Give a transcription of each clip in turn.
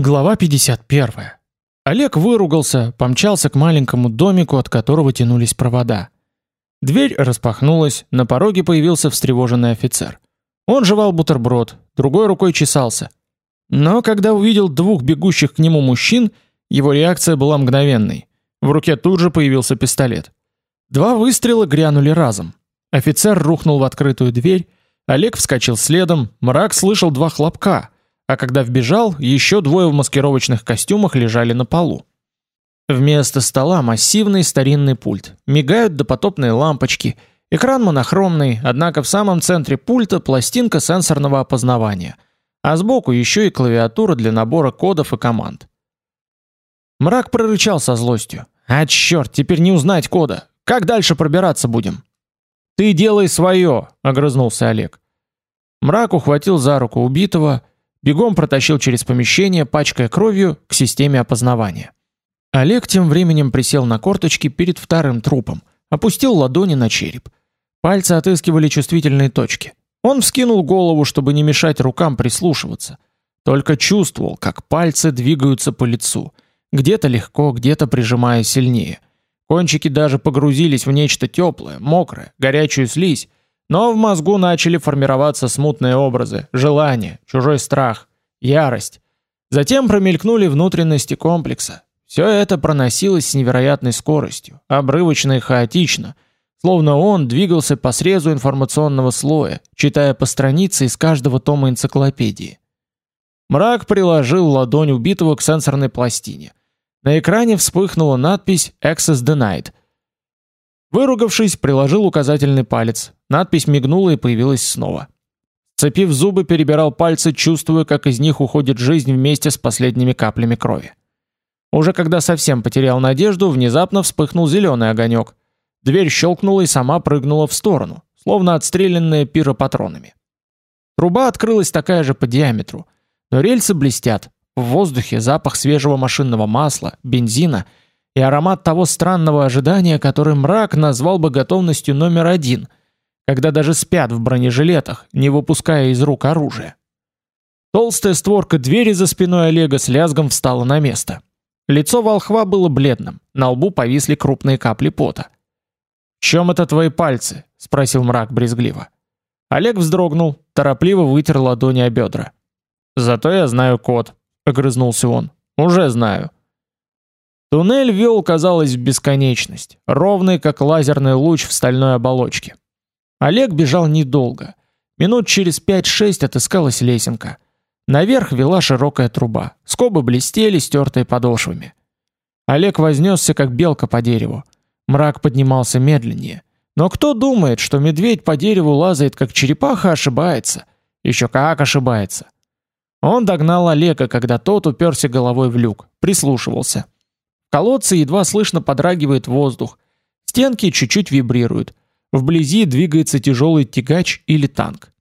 Глава 51. Олег выругался, помчался к маленькому домику, от которого тянулись провода. Дверь распахнулась, на пороге появился встревоженный офицер. Он жевал бутерброд, другой рукой чесался. Но когда увидел двух бегущих к нему мужчин, его реакция была мгновенной. В руке тут же появился пистолет. Два выстрела грянули разом. Офицер рухнул в открытую дверь, Олег вскочил следом, мрак слышал два хлопка — а когда вбежал, еще двое в маскировочных костюмах лежали на полу. Вместо стола массивный старинный пульт. Мигают допотопные лампочки. Экран монохромный, однако в самом центре пульта пластинка сенсорного опознавания. А сбоку еще и клавиатура для набора кодов и команд. Мрак прорычал со злостью. «А черт, теперь не узнать кода! Как дальше пробираться будем?» «Ты делай свое!» — огрызнулся Олег. Мрак ухватил за руку убитого, бегом протащил через помещение, пачкая кровью, к системе опознавания. Олег тем временем присел на корточки перед вторым трупом, опустил ладони на череп. Пальцы отыскивали чувствительные точки. Он вскинул голову, чтобы не мешать рукам прислушиваться. Только чувствовал, как пальцы двигаются по лицу, где-то легко, где-то прижимая сильнее. Кончики даже погрузились в нечто теплое, мокрое, горячую слизь, но в мозгу начали формироваться смутные образы, желания, чужой страх, ярость. Затем промелькнули внутренности комплекса. Все это проносилось с невероятной скоростью, обрывочно и хаотично, словно он двигался по срезу информационного слоя, читая по странице из каждого тома энциклопедии. Мрак приложил ладонь убитого к сенсорной пластине. На экране вспыхнула надпись «Access denied», Выругавшись, приложил указательный палец. Надпись мигнула и появилась снова. Цепив зубы, перебирал пальцы, чувствуя, как из них уходит жизнь вместе с последними каплями крови. Уже когда совсем потерял надежду, внезапно вспыхнул зеленый огонек. Дверь щелкнула и сама прыгнула в сторону, словно отстрелянная пиропатронами. Труба открылась такая же по диаметру, но рельсы блестят. В воздухе запах свежего машинного масла, бензина — и аромат того странного ожидания, который мрак назвал бы готовностью номер один, когда даже спят в бронежилетах, не выпуская из рук оружие. Толстая створка двери за спиной Олега с лязгом встала на место. Лицо волхва было бледным, на лбу повисли крупные капли пота. «В чем это твои пальцы?» — спросил мрак брезгливо. Олег вздрогнул, торопливо вытер ладони о бедра. «Зато я знаю код», — огрызнулся он. «Уже знаю». Туннель вел, казалось, в бесконечность, ровный, как лазерный луч в стальной оболочке. Олег бежал недолго. Минут через 5-6 отыскалась лесенка. Наверх вела широкая труба. Скобы блестели, стертые подошвами. Олег вознесся, как белка по дереву. Мрак поднимался медленнее. Но кто думает, что медведь по дереву лазает, как черепаха, ошибается? Еще как ошибается. Он догнал Олега, когда тот уперся головой в люк, прислушивался. Колодце едва слышно подрагивает воздух. Стенки чуть-чуть вибрируют. Вблизи двигается тяжелый тягач или танк.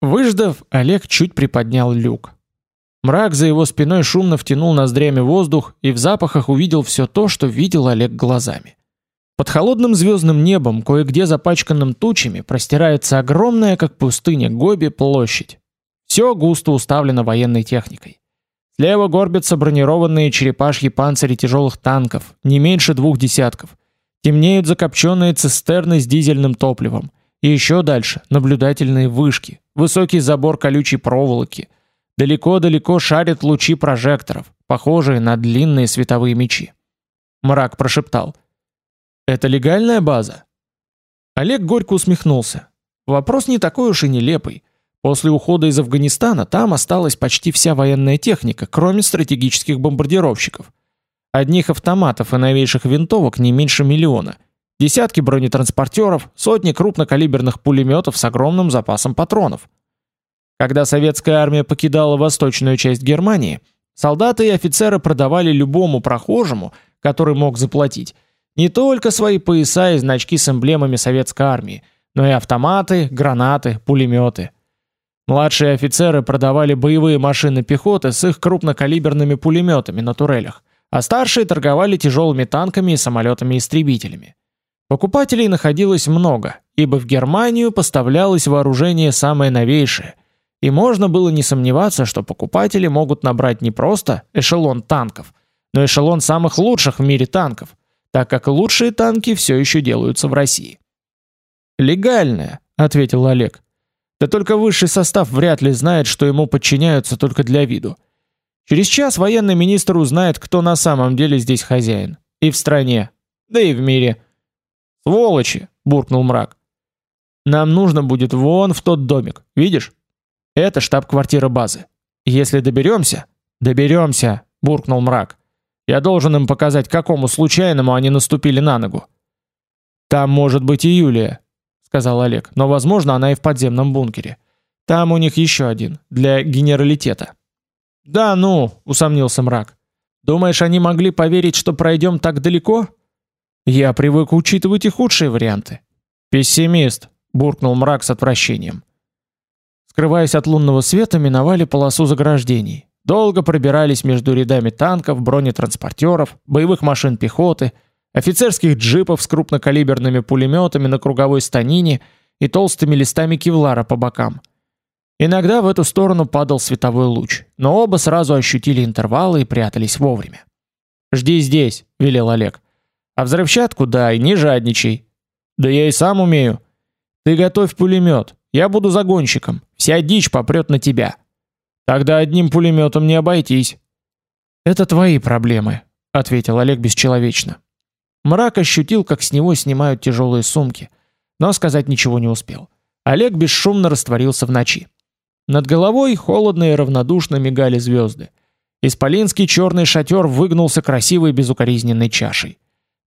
Выждав, Олег чуть приподнял люк. Мрак за его спиной шумно втянул ноздрями воздух и в запахах увидел все то, что видел Олег глазами. Под холодным звездным небом, кое-где запачканным тучами, простирается огромная, как пустыня, Гоби площадь. Все густо уставлено военной техникой. Слева горбятся бронированные черепашьи панцири тяжелых танков, не меньше двух десятков. Темнеют закопченные цистерны с дизельным топливом. И еще дальше наблюдательные вышки, высокий забор колючей проволоки. Далеко-далеко шарят лучи прожекторов, похожие на длинные световые мечи. Мрак прошептал: "Это легальная база?" Олег горько усмехнулся. Вопрос не такой уж и нелепый. После ухода из Афганистана там осталась почти вся военная техника, кроме стратегических бомбардировщиков. Одних автоматов и новейших винтовок не меньше миллиона. Десятки бронетранспортеров, сотни крупнокалиберных пулеметов с огромным запасом патронов. Когда советская армия покидала восточную часть Германии, солдаты и офицеры продавали любому прохожему, который мог заплатить, не только свои пояса и значки с эмблемами советской армии, но и автоматы, гранаты, пулеметы – Младшие офицеры продавали боевые машины пехоты с их крупнокалиберными пулеметами на турелях, а старшие торговали тяжелыми танками и самолетами-истребителями. Покупателей находилось много, ибо в Германию поставлялось вооружение самое новейшее, и можно было не сомневаться, что покупатели могут набрать не просто эшелон танков, но эшелон самых лучших в мире танков, так как лучшие танки все еще делаются в России. «Легальная», — ответил Олег. «Да только высший состав вряд ли знает, что ему подчиняются только для виду. Через час военный министр узнает, кто на самом деле здесь хозяин. И в стране, да и в мире». «Сволочи!» — буркнул мрак. «Нам нужно будет вон в тот домик, видишь? Это штаб-квартира базы. Если доберемся...» «Доберемся!» — буркнул мрак. Я должен им показать, какому случайному они наступили на ногу. Там может быть и Юлия, сказал Олег, но, возможно, она и в подземном бункере. Там у них еще один для генералитета. Да, ну, усомнился мрак. Думаешь, они могли поверить, что пройдем так далеко? Я привык учитывать и худшие варианты. Пессимист, буркнул мрак с отвращением. Скрываясь от лунного света, миновали полосу заграждений. Долго пробирались между рядами танков, бронетранспортеров, боевых машин пехоты, офицерских джипов с крупнокалиберными пулеметами на круговой станине и толстыми листами кевлара по бокам. Иногда в эту сторону падал световой луч, но оба сразу ощутили интервалы и прятались вовремя. «Жди здесь», — велел Олег. «А взрывчатку дай, не жадничай». «Да я и сам умею». «Ты готовь пулемет, я буду загонщиком, вся дичь попрет на тебя». Тогда одним пулеметом не обойтись. Это твои проблемы, ответил Олег бесчеловечно. Мрак ощутил, как с него снимают тяжелые сумки, но сказать ничего не успел. Олег бесшумно растворился в ночи. Над головой холодно и равнодушно мигали звезды. Исполинский черный шатер выгнулся красивой безукоризненной чашей.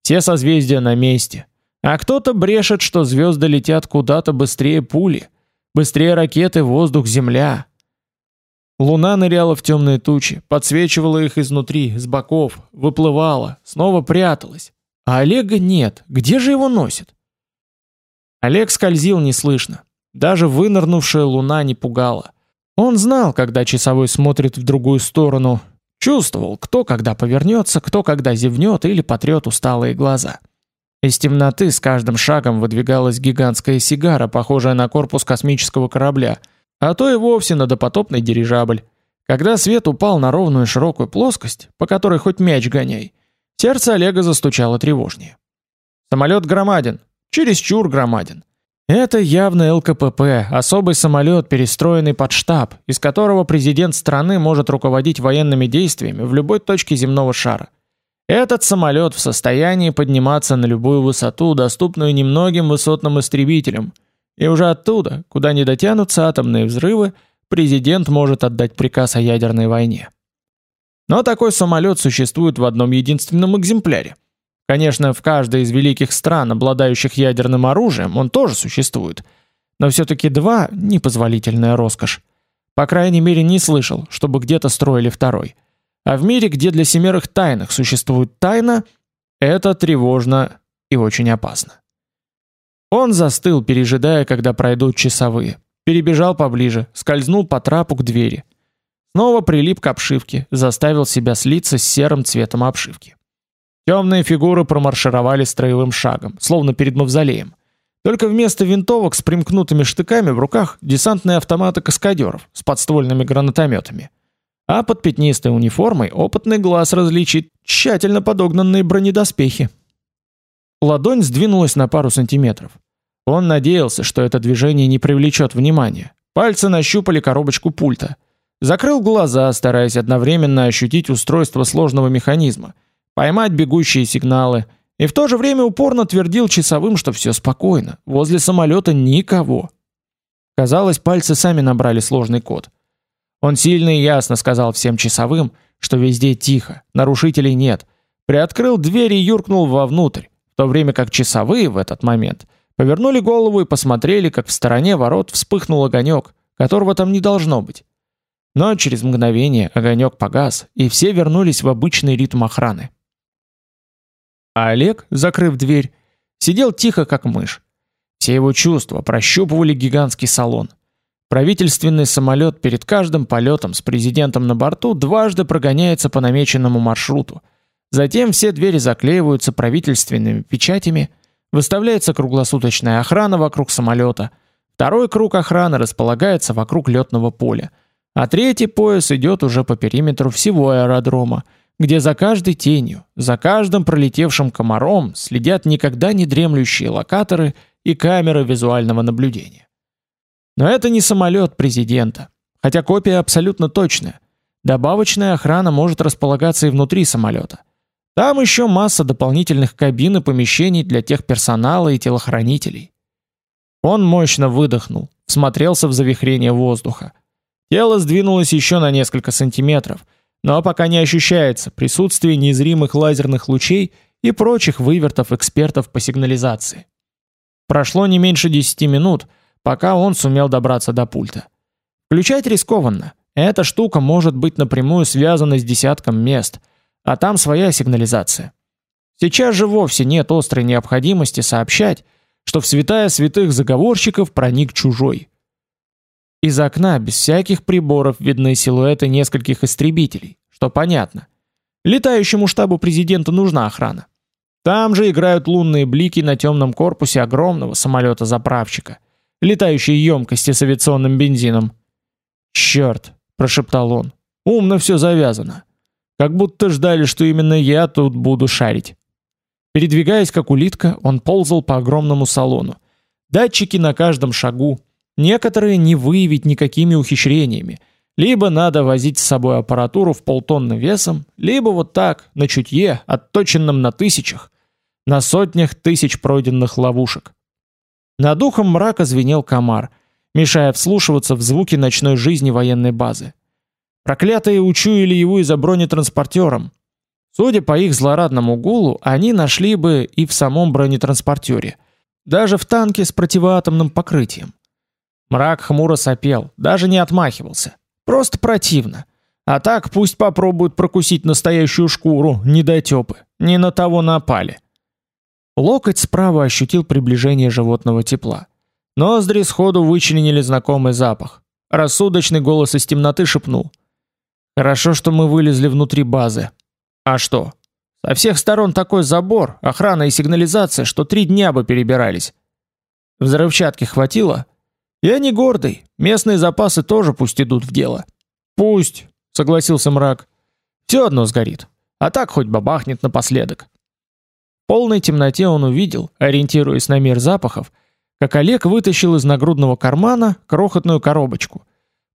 Все созвездия на месте. А кто-то брешет, что звезды летят куда-то быстрее пули, быстрее ракеты воздух-земля, Луна ныряла в темные тучи, подсвечивала их изнутри, с боков, выплывала, снова пряталась. А Олега нет. Где же его носит? Олег скользил неслышно. Даже вынырнувшая луна не пугала. Он знал, когда часовой смотрит в другую сторону, чувствовал, кто когда повернется, кто когда зевнет или потрет усталые глаза. Из темноты с каждым шагом выдвигалась гигантская сигара, похожая на корпус космического корабля — а то и вовсе на допотопный дирижабль. Когда свет упал на ровную широкую плоскость, по которой хоть мяч гоняй, сердце Олега застучало тревожнее. Самолет громаден, чересчур громаден. Это явно ЛКПП, особый самолет, перестроенный под штаб, из которого президент страны может руководить военными действиями в любой точке земного шара. Этот самолет в состоянии подниматься на любую высоту, доступную немногим высотным истребителям – и уже оттуда, куда не дотянутся атомные взрывы, президент может отдать приказ о ядерной войне. Но такой самолет существует в одном единственном экземпляре. Конечно, в каждой из великих стран, обладающих ядерным оружием, он тоже существует. Но все-таки два – непозволительная роскошь. По крайней мере, не слышал, чтобы где-то строили второй. А в мире, где для семерых тайных существует тайна, это тревожно и очень опасно. Он застыл, пережидая, когда пройдут часовые. Перебежал поближе, скользнул по трапу к двери. Снова прилип к обшивке, заставил себя слиться с серым цветом обшивки. Темные фигуры промаршировали строевым шагом, словно перед мавзолеем. Только вместо винтовок с примкнутыми штыками в руках десантные автоматы каскадеров с подствольными гранатометами. А под пятнистой униформой опытный глаз различит тщательно подогнанные бронедоспехи. Ладонь сдвинулась на пару сантиметров. Он надеялся, что это движение не привлечет внимания. Пальцы нащупали коробочку пульта. Закрыл глаза, стараясь одновременно ощутить устройство сложного механизма, поймать бегущие сигналы, и в то же время упорно твердил часовым, что все спокойно, возле самолета никого. Казалось, пальцы сами набрали сложный код. Он сильно и ясно сказал всем часовым, что везде тихо, нарушителей нет. Приоткрыл дверь и юркнул вовнутрь то время как часовые в этот момент повернули голову и посмотрели, как в стороне ворот вспыхнул огонек, которого там не должно быть. Но через мгновение огонек погас, и все вернулись в обычный ритм охраны. А Олег, закрыв дверь, сидел тихо, как мышь. Все его чувства прощупывали гигантский салон. Правительственный самолет перед каждым полетом с президентом на борту дважды прогоняется по намеченному маршруту, Затем все двери заклеиваются правительственными печатями, выставляется круглосуточная охрана вокруг самолета. Второй круг охраны располагается вокруг летного поля, а третий пояс идет уже по периметру всего аэродрома, где за каждой тенью, за каждым пролетевшим комаром следят никогда не дремлющие локаторы и камеры визуального наблюдения. Но это не самолет президента, хотя копия абсолютно точная. Добавочная охрана может располагаться и внутри самолета. Там еще масса дополнительных кабин и помещений для тех персонала и телохранителей. Он мощно выдохнул, всмотрелся в завихрение воздуха. Тело сдвинулось еще на несколько сантиметров, но пока не ощущается присутствие незримых лазерных лучей и прочих вывертов экспертов по сигнализации. Прошло не меньше 10 минут, пока он сумел добраться до пульта. Включать рискованно. Эта штука может быть напрямую связана с десятком мест, а там своя сигнализация. Сейчас же вовсе нет острой необходимости сообщать, что в святая святых заговорщиков проник чужой. Из окна без всяких приборов видны силуэты нескольких истребителей, что понятно. Летающему штабу президента нужна охрана. Там же играют лунные блики на темном корпусе огромного самолета-заправщика, летающей емкости с авиационным бензином. «Черт!» – прошептал он. «Умно все завязано. Как будто ждали, что именно я тут буду шарить». Передвигаясь как улитка, он ползал по огромному салону. Датчики на каждом шагу. Некоторые не выявить никакими ухищрениями. Либо надо возить с собой аппаратуру в полтонны весом, либо вот так, на чутье, отточенном на тысячах, на сотнях тысяч пройденных ловушек. Над духом мрака звенел комар, мешая вслушиваться в звуки ночной жизни военной базы. Проклятые учуяли его и за бронетранспортером, Судя по их злорадному гулу, они нашли бы и в самом бронетранспортере, даже в танке с противоатомным покрытием. Мрак хмуро сопел, даже не отмахивался. Просто противно. А так пусть попробуют прокусить настоящую шкуру, недотепы. Не на того напали. Локоть справа ощутил приближение животного тепла. Ноздри сходу вычленили знакомый запах. Рассудочный голос из темноты шепнул: "Хорошо, что мы вылезли внутри базы. А что? Со всех сторон такой забор, охрана и сигнализация, что три дня бы перебирались. Взрывчатки хватило? Я не гордый, местные запасы тоже пусть идут в дело. Пусть, согласился мрак. Все одно сгорит. А так хоть бабахнет напоследок. В полной темноте он увидел, ориентируясь на мир запахов, как Олег вытащил из нагрудного кармана крохотную коробочку.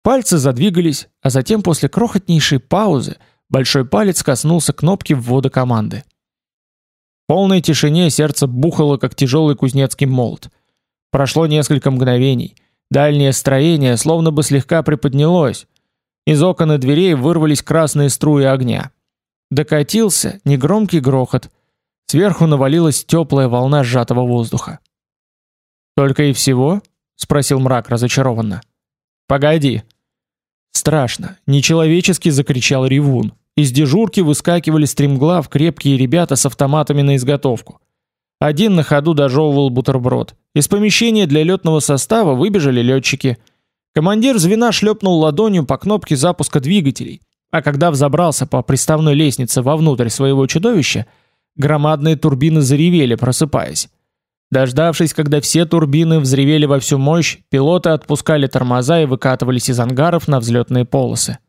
Пальцы задвигались, а затем после крохотнейшей паузы Большой палец коснулся кнопки ввода команды. В полной тишине сердце бухало, как тяжелый кузнецкий молот. Прошло несколько мгновений. Дальнее строение словно бы слегка приподнялось. Из окон и дверей вырвались красные струи огня. Докатился негромкий грохот. Сверху навалилась теплая волна сжатого воздуха. «Только и всего?» — спросил мрак разочарованно. «Погоди», Страшно, нечеловечески закричал Ревун. Из дежурки выскакивали стремглав крепкие ребята с автоматами на изготовку. Один на ходу дожевывал бутерброд. Из помещения для летного состава выбежали летчики. Командир звена шлепнул ладонью по кнопке запуска двигателей, а когда взобрался по приставной лестнице вовнутрь своего чудовища, громадные турбины заревели, просыпаясь. Дождавшись, когда все турбины взревели во всю мощь, пилоты отпускали тормоза и выкатывались из ангаров на взлетные полосы.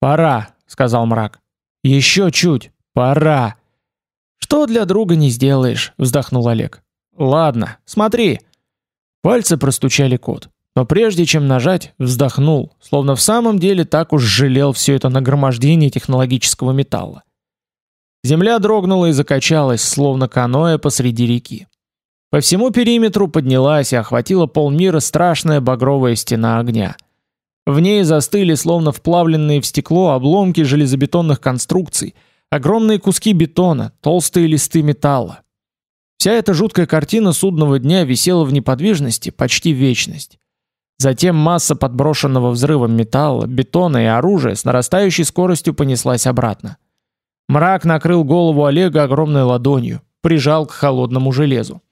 "Пора", сказал мрак. «Еще чуть. Пора". "Что для друга не сделаешь", вздохнул Олег. "Ладно, смотри". Пальцы простучали код. Но прежде чем нажать, вздохнул, словно в самом деле так уж жалел все это нагромождение технологического металла. Земля дрогнула и закачалась, словно каноэ посреди реки. По всему периметру поднялась и охватила полмира страшная багровая стена огня. В ней застыли словно вплавленные в стекло обломки железобетонных конструкций, огромные куски бетона, толстые листы металла. Вся эта жуткая картина судного дня висела в неподвижности почти вечность. Затем масса подброшенного взрывом металла, бетона и оружия с нарастающей скоростью понеслась обратно. Мрак накрыл голову Олега огромной ладонью, прижал к холодному железу.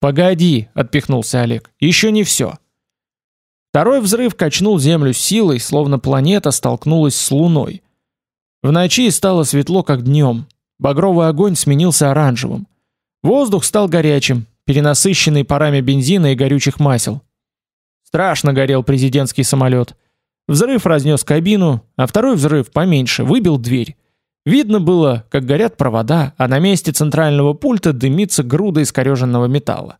Погоди, отпихнулся Олег. Еще не все. Второй взрыв качнул землю силой, словно планета столкнулась с луной. В ночи стало светло, как днем. Багровый огонь сменился оранжевым. Воздух стал горячим, перенасыщенный парами бензина и горючих масел. Страшно горел президентский самолет. Взрыв разнес кабину, а второй взрыв, поменьше, выбил дверь. Видно было, как горят провода, а на месте центрального пульта дымится груда искореженного металла.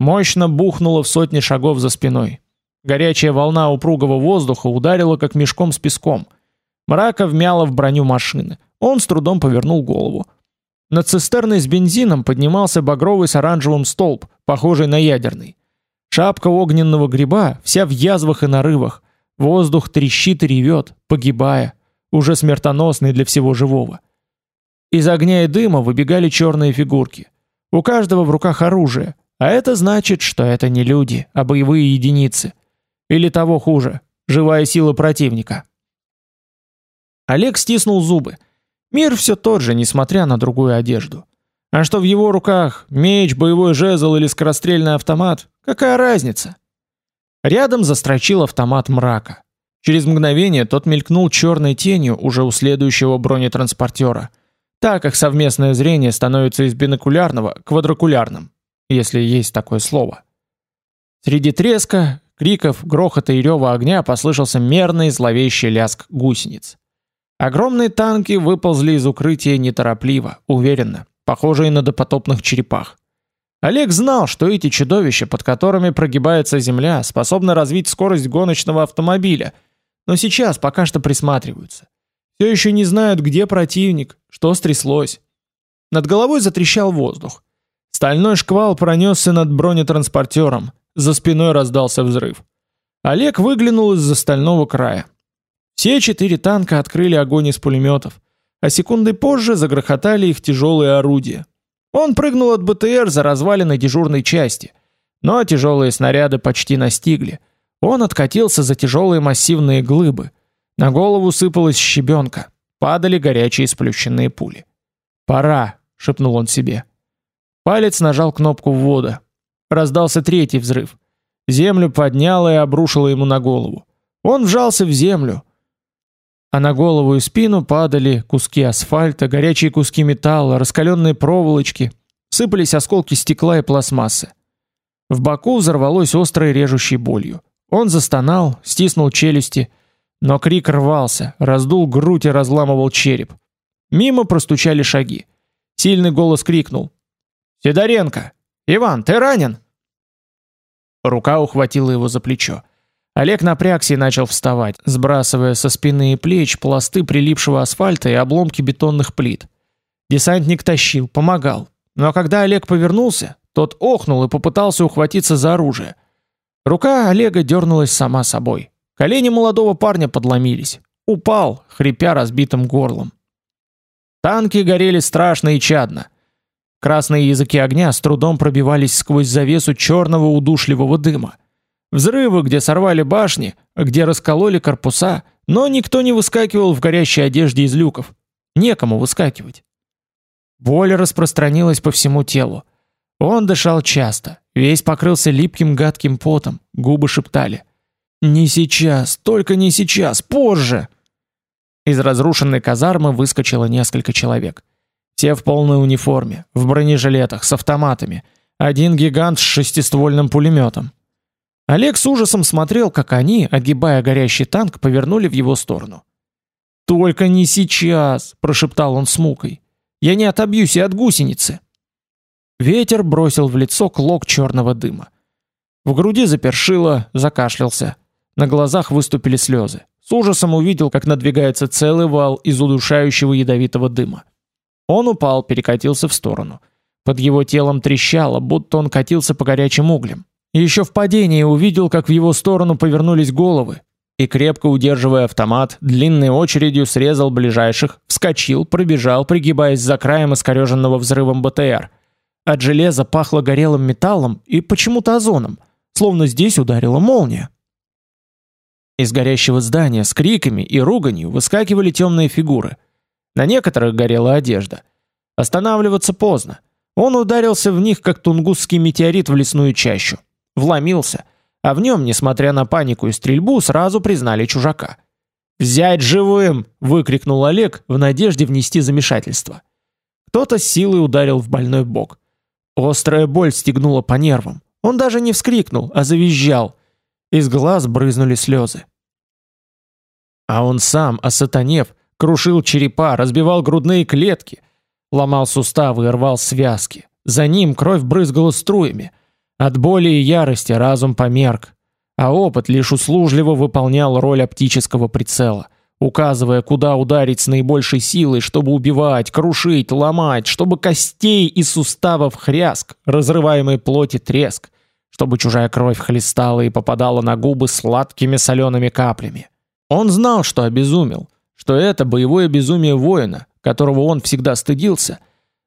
Мощно бухнуло в сотни шагов за спиной. Горячая волна упругого воздуха ударила как мешком с песком. Мрака вмяло в броню машины. Он с трудом повернул голову. Над цистерной с бензином поднимался багровый с оранжевым столб, похожий на ядерный. Шапка огненного гриба вся в язвах и нарывах. Воздух трещит и ревет, погибая, уже смертоносный для всего живого. Из огня и дыма выбегали черные фигурки. У каждого в руках оружие, а это значит, что это не люди, а боевые единицы. Или того хуже, живая сила противника. Олег стиснул зубы. Мир все тот же, несмотря на другую одежду. А что в его руках, меч, боевой жезл или скорострельный автомат, какая разница? Рядом застрочил автомат мрака. Через мгновение тот мелькнул черной тенью уже у следующего бронетранспортера. Так как совместное зрение становится из бинокулярного квадрокулярным, если есть такое слово. Среди треска, криков, грохота и рева огня послышался мерный зловещий лязг гусениц. Огромные танки выползли из укрытия неторопливо, уверенно, похожие на допотопных черепах. Олег знал, что эти чудовища, под которыми прогибается земля, способны развить скорость гоночного автомобиля, но сейчас пока что присматриваются. Все еще не знают, где противник, что стряслось. Над головой затрещал воздух. Стальной шквал пронесся над бронетранспортером, за спиной раздался взрыв. Олег выглянул из-за стального края. Все четыре танка открыли огонь из пулеметов, а секунды позже загрохотали их тяжелые орудия. Он прыгнул от БТР за развалины дежурной части, но тяжелые снаряды почти настигли. Он откатился за тяжелые массивные глыбы. На голову сыпалась щебенка, падали горячие сплющенные пули. «Пора», — шепнул он себе. Палец нажал кнопку ввода. Раздался третий взрыв. Землю подняло и обрушило ему на голову. Он вжался в землю, а на голову и спину падали куски асфальта, горячие куски металла, раскаленные проволочки, сыпались осколки стекла и пластмассы. В боку взорвалось острой режущей болью. Он застонал, стиснул челюсти, но крик рвался, раздул грудь и разламывал череп. Мимо простучали шаги. Сильный голос крикнул: "Сидоренко! Иван, ты ранен?" Рука ухватила его за плечо. Олег напрягся и начал вставать, сбрасывая со спины и плеч пласты прилипшего асфальта и обломки бетонных плит. Десантник тащил, помогал. Но когда Олег повернулся, тот охнул и попытался ухватиться за оружие. Рука Олега дернулась сама собой. Колени молодого парня подломились. Упал, хрипя разбитым горлом. Танки горели страшно и чадно. Красные языки огня с трудом пробивались сквозь завесу черного удушливого дыма. Взрывы, где сорвали башни, где раскололи корпуса, но никто не выскакивал в горящей одежде из люков. Некому выскакивать. Боль распространилась по всему телу. Он дышал часто, весь покрылся липким гадким потом, губы шептали: "Не сейчас, только не сейчас, позже". Из разрушенной казармы выскочило несколько человек. Все в полной униформе, в бронежилетах с автоматами. Один гигант с шестиствольным пулеметом. Олег с ужасом смотрел, как они, огибая горящий танк, повернули в его сторону. «Только не сейчас!» – прошептал он с мукой. «Я не отобьюсь и от гусеницы!» Ветер бросил в лицо клок черного дыма. В груди запершило, закашлялся. На глазах выступили слезы. С ужасом увидел, как надвигается целый вал из удушающего ядовитого дыма. Он упал, перекатился в сторону. Под его телом трещало, будто он катился по горячим углям. Еще в падении увидел, как в его сторону повернулись головы, и крепко удерживая автомат, длинной очередью срезал ближайших, вскочил, пробежал, пригибаясь за краем искореженного взрывом БТР. От железа пахло горелым металлом и почему-то озоном, словно здесь ударила молния. Из горящего здания с криками и руганью выскакивали темные фигуры. На некоторых горела одежда. Останавливаться поздно. Он ударился в них, как тунгусский метеорит в лесную чащу вломился, а в нем, несмотря на панику и стрельбу, сразу признали чужака. «Взять живым!» – выкрикнул Олег в надежде внести замешательство. Кто-то силой ударил в больной бок. Острая боль стегнула по нервам. Он даже не вскрикнул, а завизжал. Из глаз брызнули слезы. А он сам, осатанев, крушил черепа, разбивал грудные клетки, ломал суставы и рвал связки. За ним кровь брызгала струями. От боли и ярости разум померк, а опыт лишь услужливо выполнял роль оптического прицела, указывая, куда ударить с наибольшей силой, чтобы убивать, крушить, ломать, чтобы костей и суставов хряск, разрываемой плоти треск, чтобы чужая кровь хлестала и попадала на губы сладкими солеными каплями. Он знал, что обезумел, что это боевое безумие воина, которого он всегда стыдился,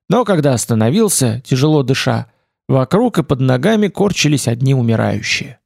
но когда остановился, тяжело дыша, вокруг и под ногами корчились одни умирающие.